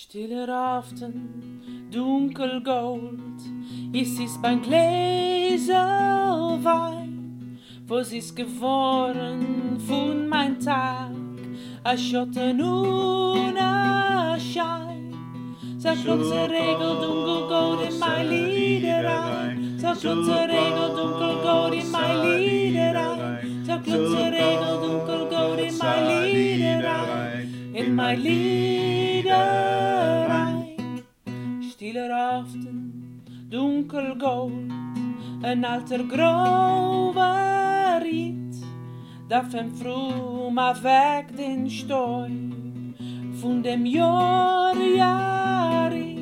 Stille Aften, dunkelgold, ist es beim Gläserwein, wo sie's geworden von mein Tag, a Schotten ohne Schein. Sag klotze Regel, dunkelgold in mein Liederein, sag klotze Regel, dunkelgold in mein Liederein, sag klotze Regel, dunkelgold in mein Liederein, in mein Liederein. Aften, dunkelgold, een alter grauwe riet, dat van maar weg den Stoi, von dem Jahr Jahrit.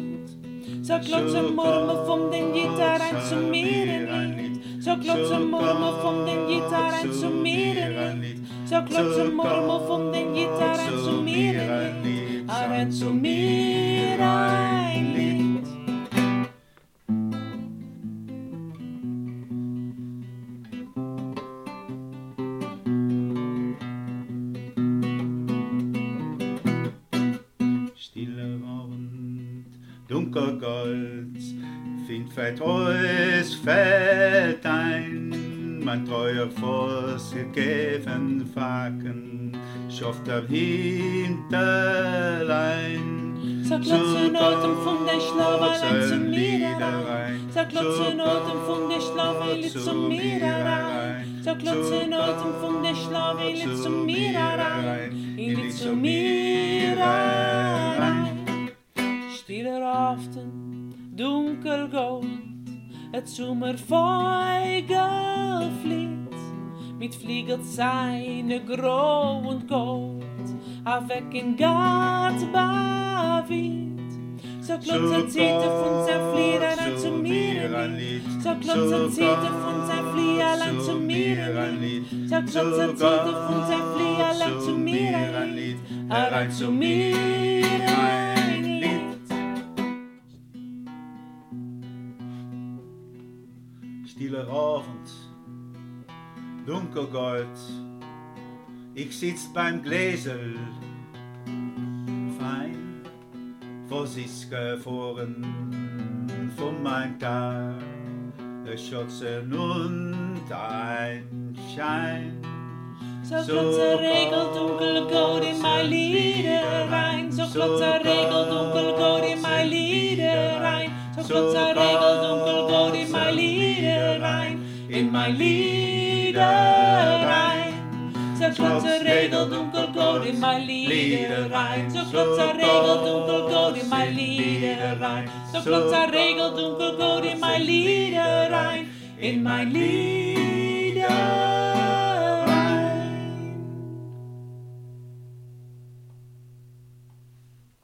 Så klotze murmel vom den Gitarr ein zu mir nicht, så klotze murmel vom den Gitarr ein zu mir nicht, så klotze murmel vom den Gitarr ein zu mir nicht, ein zu mir ein Lied. Stille Abend, dunkelgold, find fällt alles fällt ein, mein treuer Voss gegeben Faken, schafft er hinterlein. Så klotze noten von der Schlafe ein zu mir rein. Så klotze noten von der Schlafe ein zu mir rein. Så klotze noten von der Schlafe ein zu mir rein. In zu mir rein. Stille Aften, dunkelgold, het Sommerfeigel fliegt. Mit Fliegel seine grau und gold, auf weg in Gart bavit. Så klotzer zieht von sein Flieder an zu mir rein. Så klotzer zieht von sein Flieder an zu mir rein. Så klotzer zieht von sein Flieder an zu mir rein. Rein zu mir. Stille Abend, dunkelgold, ich sitz beim Gläsel, fein, vor sich gefahren von mein Tag, es schotzen und ein Schein. Zo klotze regel dunkelgoud in mijn liederrein. Zo klotze regel dunkelgoud in mijn liederrein. Zo klotze regel dunkelgoud in mijn liederrein. In mijn liederrein. Zo klotze regel dunkelgoud in mijn liederrein. Zo klotze regel dunkelgoud in mijn liederrein. Zo klotze regel dunkelgoud in mijn liederrein. In mijn liederrein.